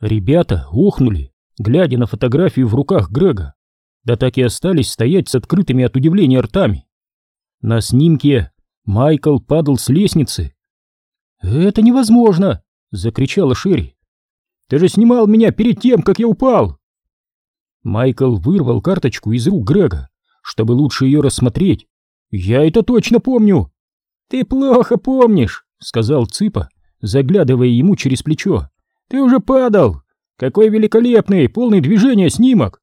Ребята охнули, глядя на фотографию в руках Грега, да так и остались стоять с открытыми от удивления ртами. На снимке Майкл падал с лестницы. «Это невозможно!» — закричала Шерри. «Ты же снимал меня перед тем, как я упал!» Майкл вырвал карточку из рук Грега, чтобы лучше ее рассмотреть. «Я это точно помню!» «Ты плохо помнишь!» — сказал Цыпа, заглядывая ему через плечо. «Ты уже падал! Какой великолепный, полный движения снимок!»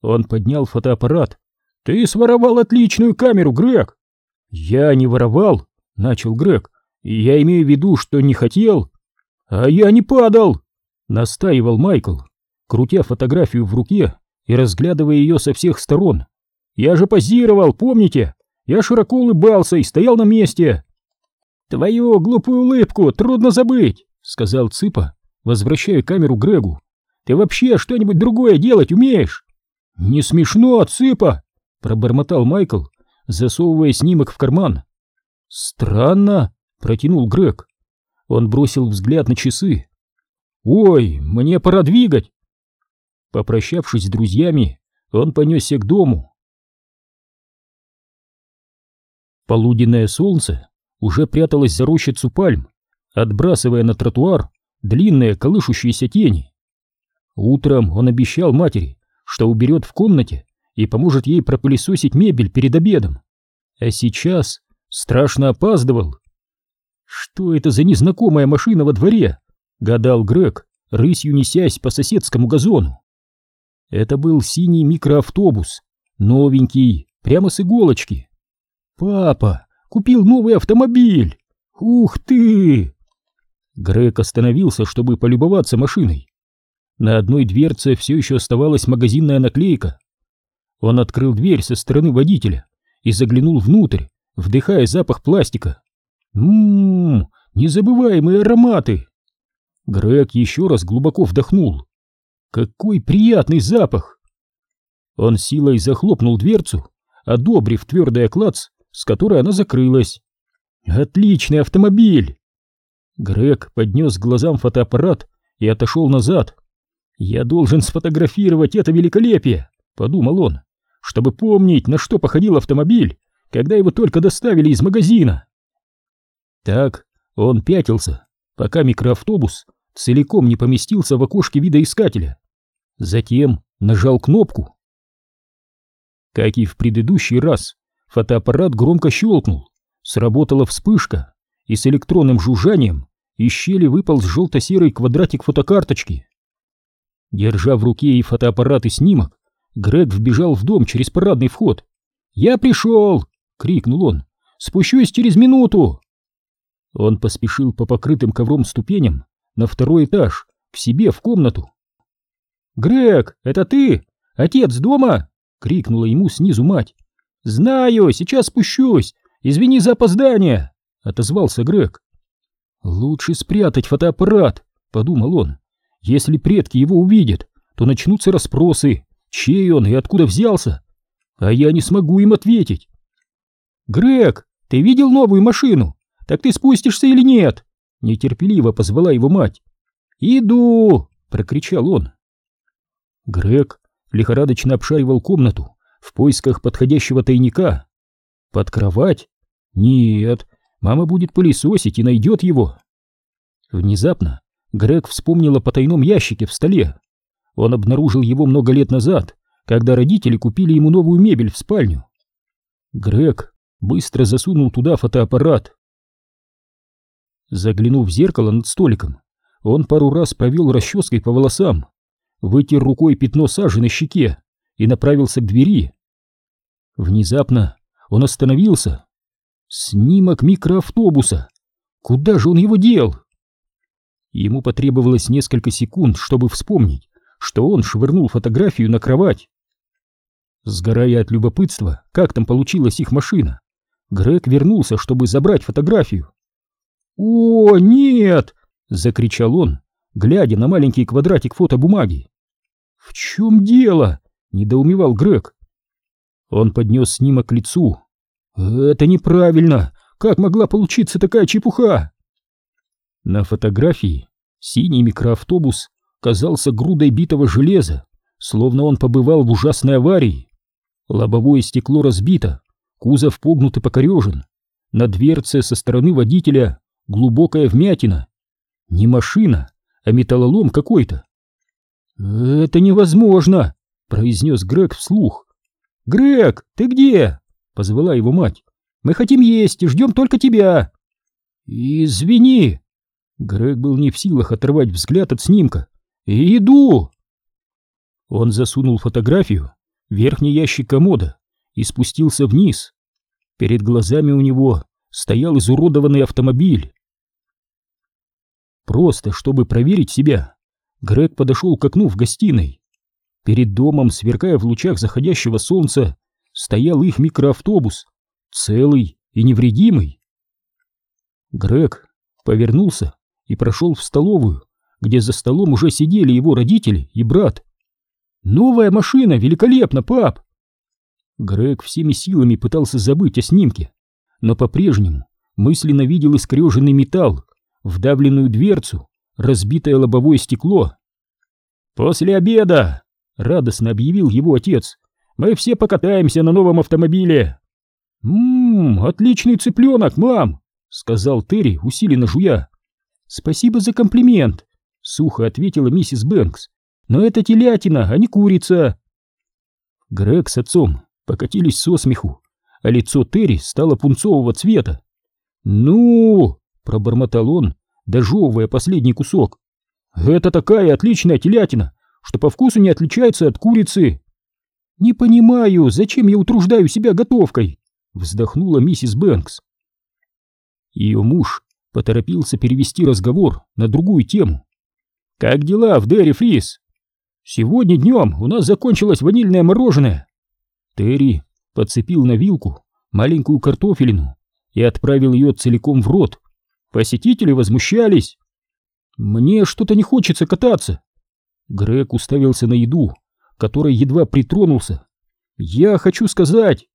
Он поднял фотоаппарат. «Ты своровал отличную камеру, Грег!» «Я не воровал!» — начал Грег. «Я имею в виду, что не хотел!» «А я не падал!» — настаивал Майкл, крутя фотографию в руке и разглядывая ее со всех сторон. «Я же позировал, помните? Я широко улыбался и стоял на месте!» «Твою глупую улыбку трудно забыть!» — сказал Цыпа, возвращая камеру Грегу. «Ты вообще что-нибудь другое делать умеешь?» «Не смешно, Цыпа!» — пробормотал Майкл, засовывая снимок в карман. «Странно!» — протянул Грег. Он бросил взгляд на часы. «Ой, мне пора двигать!» Попрощавшись с друзьями, он понесся к дому. Полуденное солнце уже пряталось за рощицу пальм, отбрасывая на тротуар длинные колышущиеся тени. Утром он обещал матери, что уберет в комнате и поможет ей пропылесосить мебель перед обедом. А сейчас страшно опаздывал. «Что это за незнакомая машина во дворе?» — гадал Грег, рысью несясь по соседскому газону. Это был синий микроавтобус, новенький, прямо с иголочки. «Папа купил новый автомобиль! Ух ты!» Грег остановился, чтобы полюбоваться машиной. На одной дверце все еще оставалась магазинная наклейка. Он открыл дверь со стороны водителя и заглянул внутрь, вдыхая запах пластика. Ммм, незабываемые ароматы! Грег еще раз глубоко вдохнул. Какой приятный запах! Он силой захлопнул дверцу, одобрив твердый клац, с которой она закрылась. Отличный автомобиль! Грег поднес глазам фотоаппарат и отошел назад. «Я должен сфотографировать это великолепие», — подумал он, «чтобы помнить, на что походил автомобиль, когда его только доставили из магазина». Так он пятился, пока микроавтобус целиком не поместился в окошке видоискателя. Затем нажал кнопку. Как и в предыдущий раз, фотоаппарат громко щелкнул, сработала вспышка, и с электронным жужжанием из щели выпал желто-серый квадратик фотокарточки. Держа в руке и фотоаппарат, и снимок, Грег вбежал в дом через парадный вход. «Я пришел!» — крикнул он. «Спущусь через минуту!» Он поспешил по покрытым ковром ступеням на второй этаж, к себе в комнату. «Грег, это ты? Отец дома?» — крикнула ему снизу мать. «Знаю, сейчас спущусь. Извини за опоздание!» — отозвался Грег. «Лучше спрятать фотоаппарат», — подумал он. «Если предки его увидят, то начнутся расспросы, чей он и откуда взялся, а я не смогу им ответить». «Грег, ты видел новую машину? Так ты спустишься или нет?» Нетерпеливо позвала его мать. «Иду!» — прокричал он. Грег лихорадочно обшаривал комнату в поисках подходящего тайника. Под кровать? Нет, мама будет пылесосить и найдет его. Внезапно Грег вспомнил о потайном ящике в столе. Он обнаружил его много лет назад, когда родители купили ему новую мебель в спальню. Грег быстро засунул туда фотоаппарат. Заглянув в зеркало над столиком, он пару раз провел расческой по волосам вытер рукой пятно сажи на щеке и направился к двери. Внезапно он остановился. Снимок микроавтобуса. Куда же он его дел? Ему потребовалось несколько секунд, чтобы вспомнить, что он швырнул фотографию на кровать. Сгорая от любопытства, как там получилась их машина, Грег вернулся, чтобы забрать фотографию. «О, нет!» — закричал он, глядя на маленький квадратик фотобумаги. «В чем дело?» — недоумевал Грег. Он поднес снимок к лицу. «Это неправильно! Как могла получиться такая чепуха?» На фотографии синий микроавтобус казался грудой битого железа, словно он побывал в ужасной аварии. Лобовое стекло разбито, кузов погнут и покорежен. На дверце со стороны водителя глубокая вмятина. Не машина, а металлолом какой-то. «Это невозможно!» — произнес Грег вслух. «Грег, ты где?» — позвала его мать. «Мы хотим есть и ждем только тебя!» «Извини!» Грег был не в силах оторвать взгляд от снимка. «Иду!» Он засунул фотографию в верхний ящик комода и спустился вниз. Перед глазами у него стоял изуродованный автомобиль. Просто, чтобы проверить себя, Грег подошел к окну в гостиной. Перед домом, сверкая в лучах заходящего солнца, стоял их микроавтобус, целый и невредимый. Грег повернулся и прошел в столовую, где за столом уже сидели его родители и брат. «Новая машина! Великолепно, пап!» Грег всеми силами пытался забыть о снимке, но по-прежнему мысленно видел искреженный металл, вдавленную дверцу, разбитое лобовое стекло. «После обеда!» — радостно объявил его отец. «Мы все покатаемся на новом автомобиле!» «Ммм, отличный цыпленок, мам!» — сказал Терри, усиленно жуя. «Спасибо за комплимент», — сухо ответила миссис Бэнкс. «Но это телятина, а не курица». Грег с отцом покатились со смеху, а лицо Терри стало пунцового цвета. «Ну!» — пробормотал он, дожевывая последний кусок. «Это такая отличная телятина, что по вкусу не отличается от курицы!» «Не понимаю, зачем я утруждаю себя готовкой?» — вздохнула миссис Бэнкс. Ее муж поторопился перевести разговор на другую тему. «Как дела в Дерри Фрис?» «Сегодня днем у нас закончилось ванильное мороженое». Терри подцепил на вилку маленькую картофелину и отправил ее целиком в рот. Посетители возмущались. «Мне что-то не хочется кататься». Грег уставился на еду, которой едва притронулся. «Я хочу сказать...»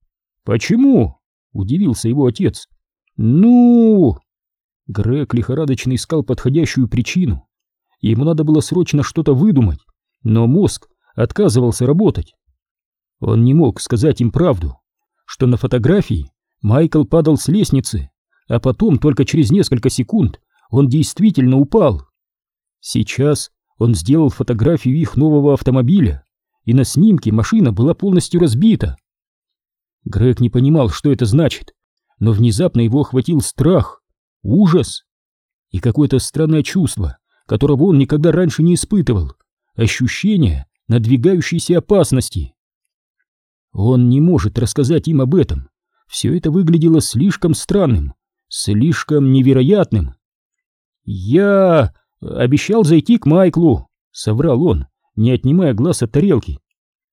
«Почему?» — удивился его отец. «Ну...» Грег лихорадочно искал подходящую причину. Ему надо было срочно что-то выдумать, но мозг отказывался работать. Он не мог сказать им правду, что на фотографии Майкл падал с лестницы, а потом только через несколько секунд он действительно упал. Сейчас он сделал фотографию их нового автомобиля, и на снимке машина была полностью разбита. Грег не понимал, что это значит, но внезапно его охватил страх ужас и какое-то странное чувство, которого он никогда раньше не испытывал, ощущение надвигающейся опасности. Он не может рассказать им об этом. Все это выглядело слишком странным, слишком невероятным. «Я обещал зайти к Майклу», — соврал он, не отнимая глаз от тарелки.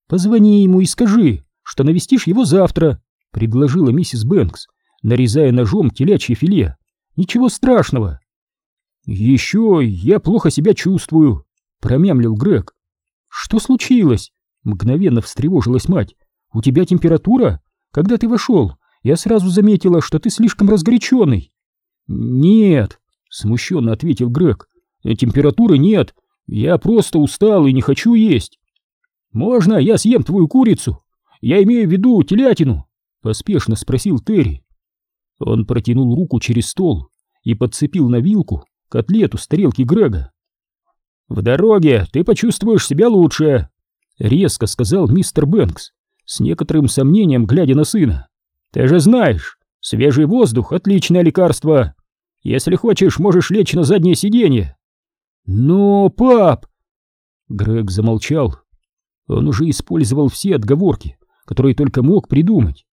«Позвони ему и скажи, что навестишь его завтра», — предложила миссис Бэнкс, нарезая ножом телячье филе. Ничего страшного. Еще я плохо себя чувствую, промямлил Грег. Что случилось? Мгновенно встревожилась мать. У тебя температура? Когда ты вошел, я сразу заметила, что ты слишком разгоряченный. Нет, смущенно ответил Грег. Температуры нет. Я просто устал и не хочу есть. Можно я съем твою курицу? Я имею в виду телятину, поспешно спросил Терри. Он протянул руку через стол и подцепил на вилку котлету с тарелки Грега. «В дороге ты почувствуешь себя лучше», — резко сказал мистер Бэнкс, с некоторым сомнением глядя на сына. «Ты же знаешь, свежий воздух — отличное лекарство. Если хочешь, можешь лечь на заднее сиденье». «Но, пап...» Грег замолчал. Он уже использовал все отговорки, которые только мог придумать.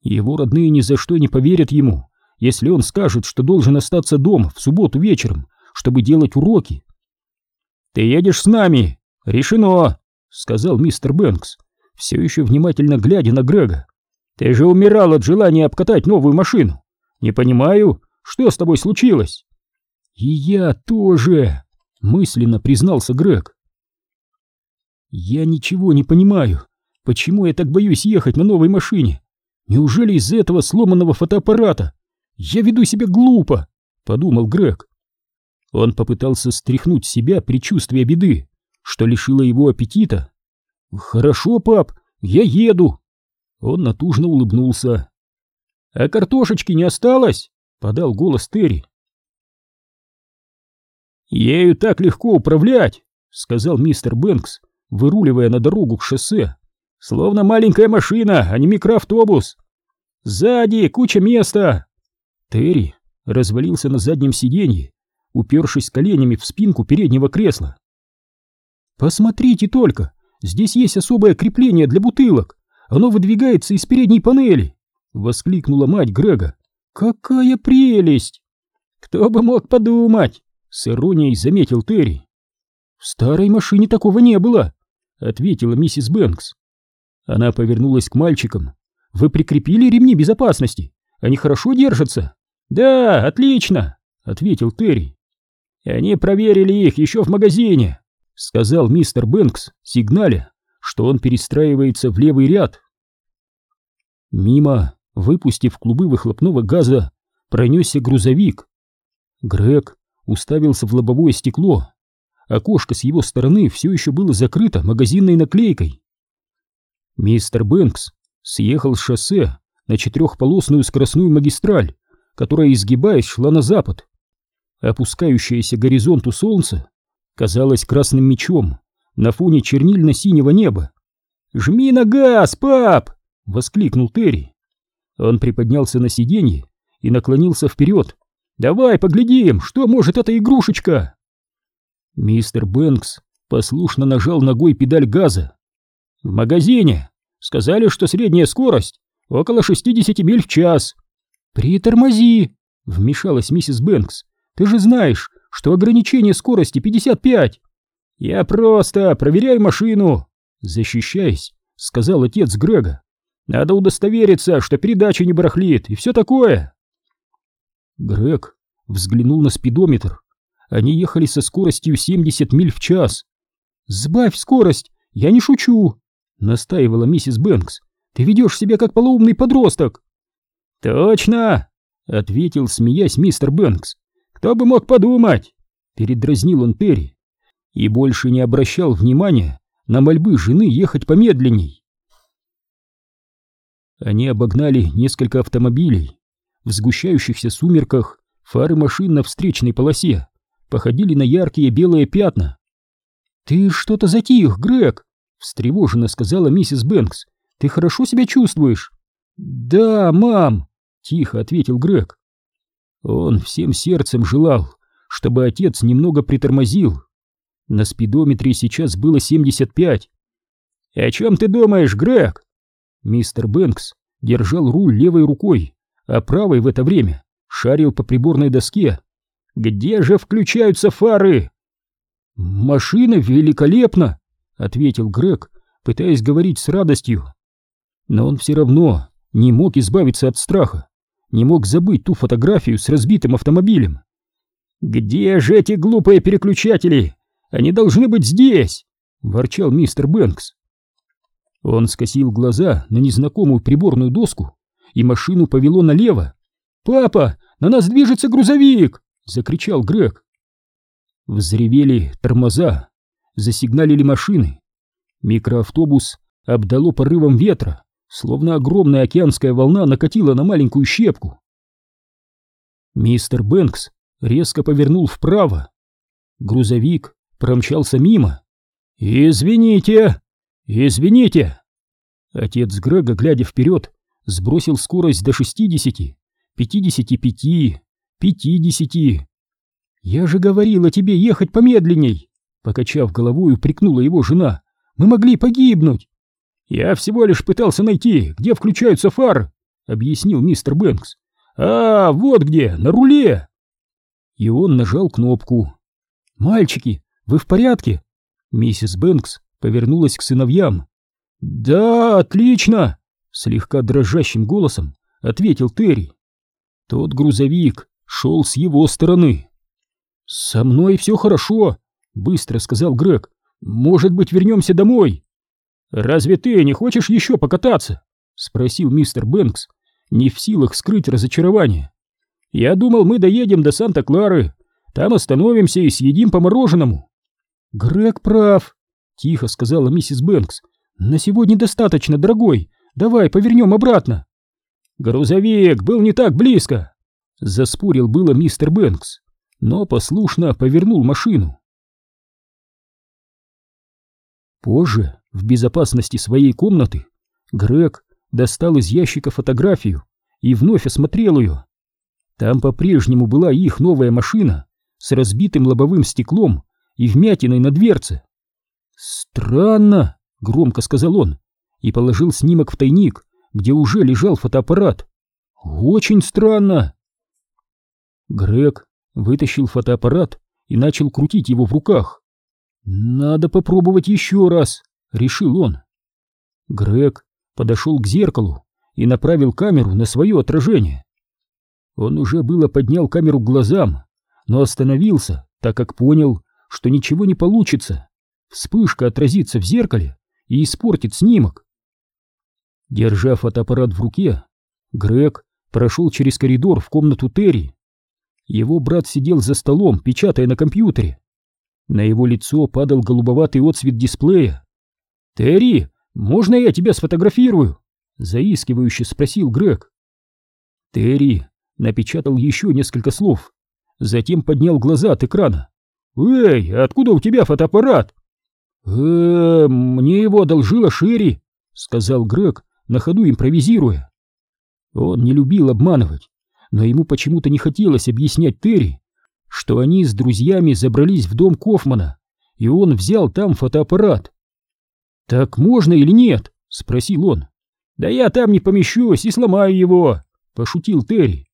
Его родные ни за что не поверят ему, если он скажет, что должен остаться дома в субботу вечером, чтобы делать уроки. «Ты едешь с нами! Решено!» — сказал мистер Бэнкс, все еще внимательно глядя на Грега. «Ты же умирал от желания обкатать новую машину! Не понимаю, что с тобой случилось?» «И я тоже!» — мысленно признался Грег. «Я ничего не понимаю, почему я так боюсь ехать на новой машине. Неужели из-за этого сломанного фотоаппарата? Я веду себя глупо, подумал Грег. Он попытался стряхнуть с себя предчувствие беды, что лишило его аппетита. «Хорошо, пап, я еду!» Он натужно улыбнулся. «А картошечки не осталось?» — подал голос Терри. «Ею так легко управлять!» — сказал мистер Бэнкс, выруливая на дорогу к шоссе. «Словно маленькая машина, а не микроавтобус! Сзади куча места!» Терри развалился на заднем сиденье, упершись коленями в спинку переднего кресла. «Посмотрите только, здесь есть особое крепление для бутылок, оно выдвигается из передней панели!» — воскликнула мать Грега. «Какая прелесть!» «Кто бы мог подумать!» — с иронией заметил Терри. «В старой машине такого не было!» — ответила миссис Бэнкс. Она повернулась к мальчикам. «Вы прикрепили ремни безопасности? Они хорошо держатся?» «Да, отлично!» — ответил Терри. «Они проверили их еще в магазине!» — сказал мистер Бэнкс, сигналя, что он перестраивается в левый ряд. Мимо, выпустив клубы выхлопного газа, пронесся грузовик. Грег уставился в лобовое стекло. Окошко с его стороны все еще было закрыто магазинной наклейкой. Мистер Бэнкс съехал с шоссе на четырехполосную скоростную магистраль, которая, изгибаясь, шла на запад. Опускающееся горизонту солнце казалось красным мечом на фоне чернильно-синего неба. «Жми на газ, пап!» — воскликнул Терри. Он приподнялся на сиденье и наклонился вперед. «Давай поглядим, что может эта игрушечка!» Мистер Бэнкс послушно нажал ногой педаль газа. «В магазине сказали, что средняя скорость около 60 миль в час». «Притормози!» — вмешалась миссис Бэнкс. «Ты же знаешь, что ограничение скорости 55!» «Я просто проверяю машину!» Защищаясь, сказал отец Грега. Надо удостовериться, что передача не барахлит и все такое. Грег взглянул на спидометр. Они ехали со скоростью 70 миль в час. «Сбавь скорость, я не шучу!» — настаивала миссис Бэнкс. «Ты ведешь себя как полоумный подросток!» «Точно!» — ответил, смеясь мистер Бэнкс. «Кто бы мог подумать!» — передразнил он Терри и больше не обращал внимания на мольбы жены ехать помедленней. Они обогнали несколько автомобилей. В сгущающихся сумерках фары машин на встречной полосе походили на яркие белые пятна. «Ты что-то затих, Грег!» — встревоженно сказала миссис Бэнкс. «Ты хорошо себя чувствуешь?» «Да, мам!» — тихо ответил Грег. Он всем сердцем желал, чтобы отец немного притормозил. На спидометре сейчас было 75. «О чем ты думаешь, Грег?» Мистер Бэнкс держал руль левой рукой, а правой в это время шарил по приборной доске. «Где же включаются фары?» «Машина великолепна!» — ответил Грег, пытаясь говорить с радостью. Но он все равно не мог избавиться от страха, не мог забыть ту фотографию с разбитым автомобилем. «Где же эти глупые переключатели? Они должны быть здесь!» — ворчал мистер Бэнкс. Он скосил глаза на незнакомую приборную доску, и машину повело налево. «Папа, на нас движется грузовик!» — закричал Грег. Взревели тормоза, засигналили машины. Микроавтобус обдало порывом ветра, словно огромная океанская волна накатила на маленькую щепку. Мистер Бэнкс резко повернул вправо. Грузовик промчался мимо. «Извините!» «Извините!» Отец Грега, глядя вперед, сбросил скорость до шестидесяти, пятидесяти пяти, пятидесяти. «Я же говорила тебе ехать помедленней!» Покачав головой, упрекнула его жена. «Мы могли погибнуть!» «Я всего лишь пытался найти, где включаются фары!» Объяснил мистер Бэнкс. «А, вот где, на руле!» И он нажал кнопку. «Мальчики, вы в порядке?» Миссис Бэнкс повернулась к сыновьям. «Да, отлично!» — слегка дрожащим голосом ответил Терри. Тот грузовик шел с его стороны. «Со мной все хорошо», — быстро сказал Грег. «Может быть, вернемся домой?» «Разве ты не хочешь еще покататься?» — спросил мистер Бэнкс, не в силах скрыть разочарование. «Я думал, мы доедем до Санта-Клары, там остановимся и съедим по мороженому». Грег прав, тихо сказала миссис Бэнкс. На сегодня достаточно, дорогой. Давай повернем обратно. Грузовик был не так близко, заспорил было мистер Бэнкс, но послушно повернул машину. Позже, в безопасности своей комнаты, Грег достал из ящика фотографию и вновь осмотрел ее. Там по-прежнему была их новая машина с разбитым лобовым стеклом и вмятиной на дверце. «Странно», — громко сказал он, и положил снимок в тайник, где уже лежал фотоаппарат. «Очень странно». Грег вытащил фотоаппарат и начал крутить его в руках. «Надо попробовать еще раз», — решил он. Грег подошел к зеркалу и направил камеру на свое отражение. Он уже было поднял камеру к глазам, но остановился, так как понял, что ничего не получится. Вспышка отразится в зеркале и испортит снимок. Держа фотоаппарат в руке, Грег прошел через коридор в комнату Терри. Его брат сидел за столом, печатая на компьютере. На его лицо падал голубоватый отсвет дисплея. «Терри, можно я тебя сфотографирую?» — заискивающе спросил Грег. Терри напечатал еще несколько слов, затем поднял глаза от экрана. «Эй, откуда у тебя фотоаппарат?» «Э, мне его одолжила Шерри», — сказал Грег, на ходу импровизируя. Он не любил обманывать, но ему почему-то не хотелось объяснять Терри, что они с друзьями забрались в дом Кофмана, и он взял там фотоаппарат. «Так можно или нет?» — спросил он. «Да я там не помещусь и сломаю его!» — пошутил Терри.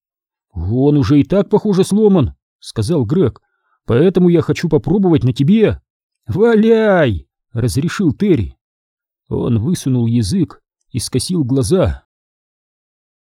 «Он уже и так, похоже, сломан», — сказал Грег. «Поэтому я хочу попробовать на тебе». «Валяй!» — разрешил Терри. Он высунул язык и скосил глаза.